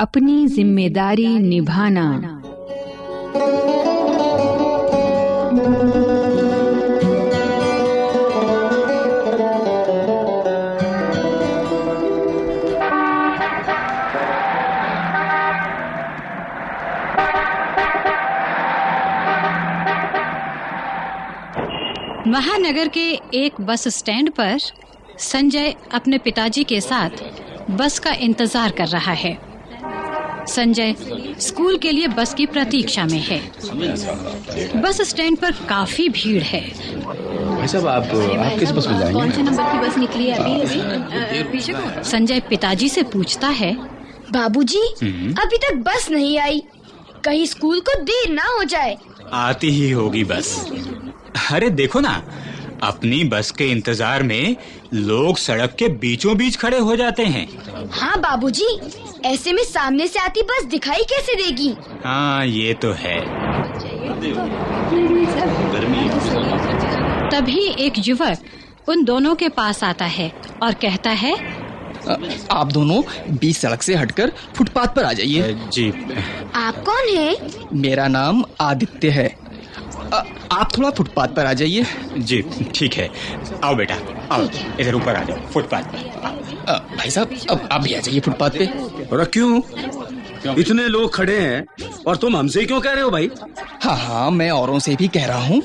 अपनी ज़िम्मेदारी निभाना। महानगर के एक बस स्टैंड पर संजय अपने पिताजी के साथ बस का इंतज़ार कर रहा है। संजय स्कूल के लिए बस की प्रतीक्षा में है। बस स्टैंड पर काफ़ी भीड़ है। भाई साहब आप आप किस बस में जाएँगे? कौन से नंबर की बस निकली है अभी अभी? संजय पिताजी से पूछता है। बाबूजी अभी तक बस नहीं आई। कहीं स्कूल को देर ना हो जाए। आती ही होगी बस। अरे देखो ना अपनी बस के इंतज़ार में लोग सड़क के बीचों बीच खड़े हो जाते हैं। हाँ बाबूजी ऐसे में सामने से आती बस दिखाई कैसे देगी? हाँ ये तो है। तभी एक युवक उन दोनों के पास आता है और कहता है आप दोनों बीच सड़क से हटकर फुटपाथ पर आ जाइए। जी। आप कौन है? मेरा नाम आदित्य है। आप थोड़ा फुटपाथ पर आ जाइए। जी ठीक है। आओ बेटा आओ इधर ऊपर आ जाओ फुटपाथ पर। भाई साहब अब आप भी आ जाइए फुटपाथ पे। और क्यों? इतने लोग खड़े हैं और तुम हमसे क्यों कह रहे हो भाई? हाँ हाँ मैं औरों से भी कह रहा हूँ।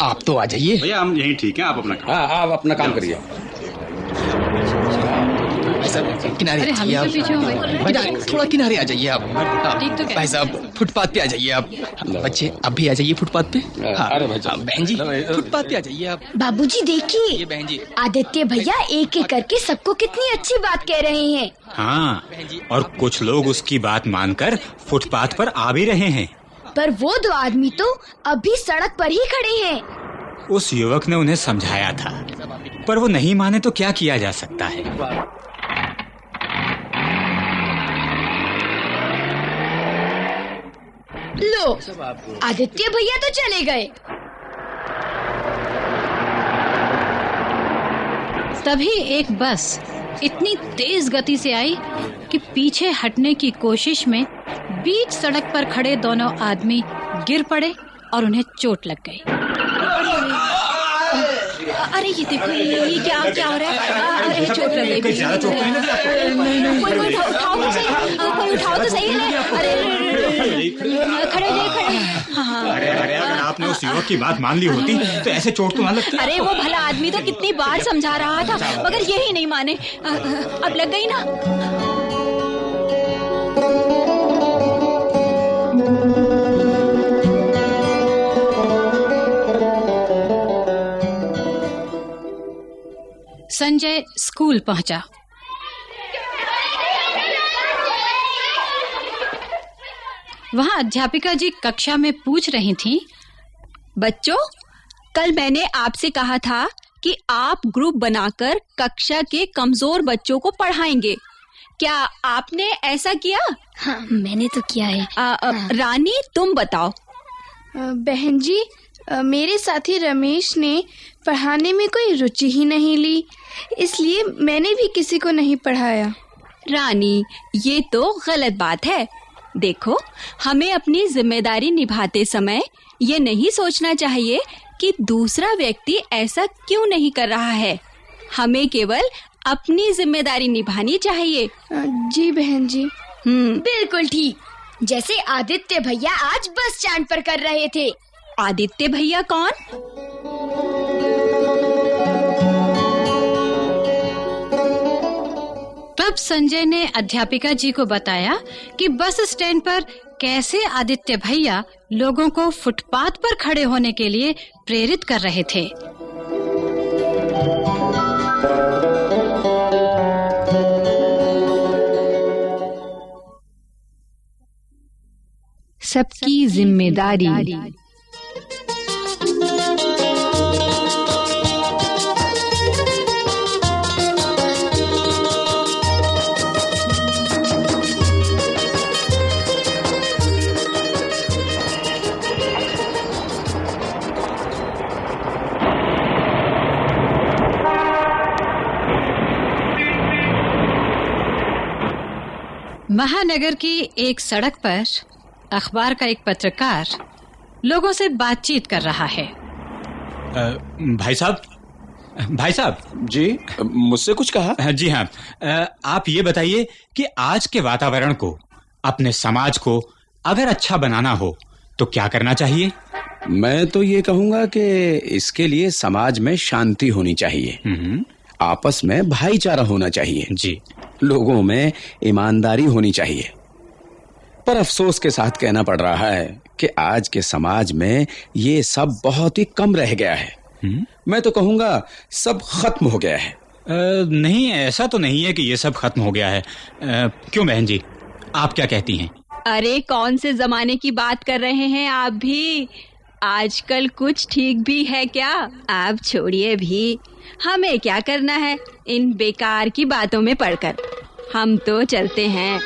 आप तो आ जाइए। भैया हम यहीं ठीक है आप अपना हाँ आप अपना काम करिए। भाई साहब किनारे अरे हम जाइए तो पीछे हो गए। थोड़ा किनारे आ जाइए आप। हाँ, तो भाई साहब फुटपाथ पे आ जाइए आप। बच्चे अब भी आ जाइए फुटपाथ पे। हाँ अरे भाई साहब। हाँ, बहन जी फुटपाथ पे आ जाइए आप। बाबूजी ये देखिए बहन जी। आदित्य भैया एक एक करके सबको कितनी अच्छी बात कह रहे हैं। हाँ और कुछ लोग उसकी बात मानकर फुटपाथ पर आ भी रहे हैं। पर वो दो आदमी तो अभी सड़क पर ही खड़े हैं। उस युवक ने उन्हें समझाया था। पर वो नहीं माने तो क्या किया जा सकता है? लो। आदित्य भैया तो चले गए। तभी एक बस इतनी तेज गति से आई कि पीछे हटने की कोशिश में बीच सड़क पर खड़े दोनों आदमी गिर पड़े और उन्हें चोट लग गई। अरे ये देखो ये, क्या क्या हो रहा है? अरे चोट लग गई। कोई ज़्यादा चोट तो नहीं कोई उठाओ तो सही कोई उठाओ तो सही है। अरे, अरे, खड़े रहिए खड़े हाँ अरे अरे अगर आपने उस युवक की बात मान ली होती तो ऐसे चोट तो ना लगती अरे वो भला आदमी तो कितनी बार समझा रहा था मगर यही नहीं माने। अब लग गई ना। संजय स्कूल पहुँचा। वहाँ अध्यापिका जी कक्षा में पूछ रही थीं बच्चों कल मैंने आपसे कहा था कि आप ग्रुप बनाकर कक्षा के कमज़ोर बच्चों को पढ़ाएँगे। क्या आपने ऐसा किया? हाँ मैंने तो किया है। आ, आ, रानी तुम बताओ। बहन जी मेरे साथी रमेश ने पढ़ाने में कोई रुचि ही नहीं ली इसलिए मैंने भी किसी को नहीं पढ़ाया। रानी ये तो गलत बात है। देखो हमें अपनी ज़िम्मेदारी निभाते समय ये नहीं सोचना चाहिए कि दूसरा व्यक्ति ऐसा क्यों नहीं कर रहा है। हमें केवल अपनी ज़िम्मेदारी निभानी चाहिए। जी बहन जी। हम्म। बिल्कुल ठीक। जैसे आदित्य भैया आज बस स्टैंड पर कर रहे थे। आदित्य भैया कौन? संजय ने अध्यापिका जी को बताया कि बस स्टैंड पर कैसे आदित्य भैया लोगों को फुटपाथ पर खड़े होने के लिए प्रेरित कर रहे थे। सबकी ज़िम्मेदारी। महानगर की एक सड़क पर अखबार का एक पत्रकार लोगों से बातचीत कर रहा है। आ, भाई साहब? भाई साहब? जी मुझसे कुछ कहा? हाँ, जी हाँ। आप ये बताइए कि आज के वातावरण को अपने समाज को अगर अच्छा बनाना हो तो क्या करना चाहिए? मैं तो ये कहूँगा कि इसके लिए समाज में शांति होनी चाहिए। हम्म। आपस में भाईचारा होना चाहिए। जी। लोगों में ईमानदारी होनी चाहिए। पर अफसोस के साथ कहना पड़ रहा है कि आज के समाज में ये सब बहुत ही कम रह गया है। मैं तो कहूँगा सब खत्म हो गया है। अ, नहीं ऐसा तो नहीं है कि ये सब खत्म हो गया है। अ, क्यों बहन जी? आप क्या कहती हैं? अरे कौन से जमाने की बात कर रहे हैं आप भी? आजकल कुछ ठीक भी है क्या? आप छोड़िए भी। हमें क्या करना है? इन बेकार की बातों में पड़कर। हम तो चलते हैं।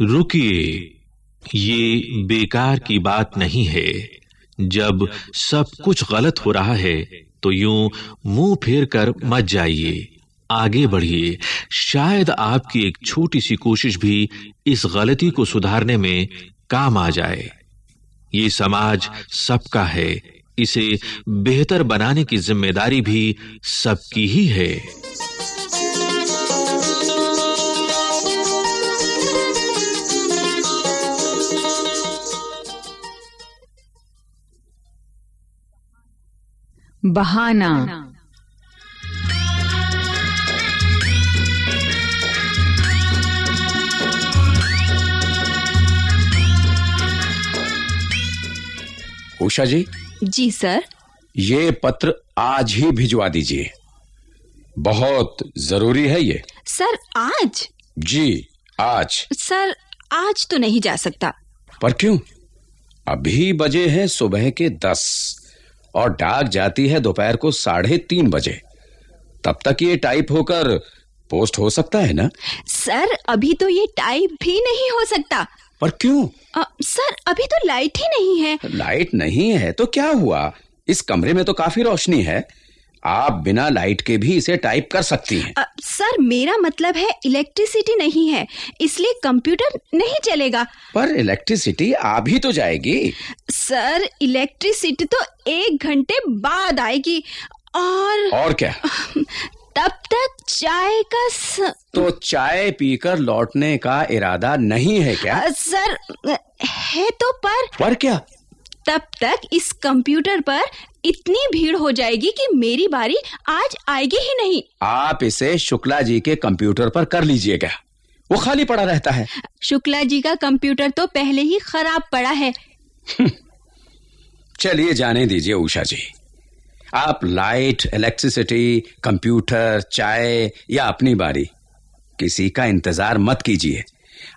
रुकिए। ये बेकार की बात नहीं है। जब सब कुछ गलत हो रहा है तो यूँ मुँह फेर कर मत जाइए। आगे बढ़िए। शायद आपकी एक छोटी सी कोशिश भी इस गलती को सुधारने में काम आ जाए। ये समाज सबका है। इसे बेहतर बनाने की ज़िम्मेदारी भी सबकी ही है। बहाना। उषा जी? जी सर। ये पत्र आज ही भिजवा दीजिए। बहुत ज़रूरी है ये। सर आज? जी आज। सर आज तो नहीं जा सकता। पर क्यों? अभी बजे हैं सुबह के दस और डाक जाती है दोपहर को साढ़े तीन बजे। तब तक ये टाइप होकर पोस्ट हो सकता है ना? सर अभी तो ये टाइप भी नहीं हो सकता। पर क्यों? सर अभी तो लाइट ही नहीं है। लाइट नहीं है? तो क्या हुआ? इस कमरे में तो काफ़ी रोशनी है। आप बिना लाइट के भी इसे टाइप कर सकती हैं। सर मेरा मतलब है इलेक्ट्रिसिटी नहीं है इसलिए कंप्यूटर नहीं चलेगा। पर इलेक्ट्रिसिटी आ भी तो जाएगी। सर इलेक्ट्रिसिटी तो एक घंटे बाद आएगी और और क्या? तब तक चाय का स... तो चाय पीकर लौटने का इरादा नहीं है क्या? सर है तो पर। पर क्या? तब तक इस कंप्यूटर पर इतनी भीड़ हो जाएगी कि मेरी बारी आज आएगी ही नहीं। आप इसे शुक्ला जी के कंप्यूटर पर कर लीजिएगा वो खाली पड़ा रहता है। शुक्ला जी का कंप्यूटर तो पहले ही खराब पड़ा है। चलिए जाने दीजिए उषा जी। आप लाइट इलेक्ट्रिसिटी कंप्यूटर चाय या अपनी बारी किसी का इंतज़ार मत कीजिए।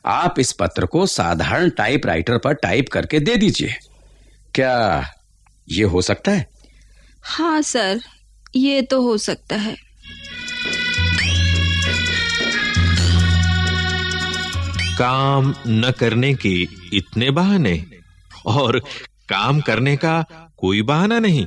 आप इस पत्र को साधारण टाइपराइटर पर टाइप करके दे दीजिए। क्या ये हो सकता है? हाँ सर ये तो हो सकता है। काम न करने के इतने बहाने और काम करने का कोई बहाना नहीं।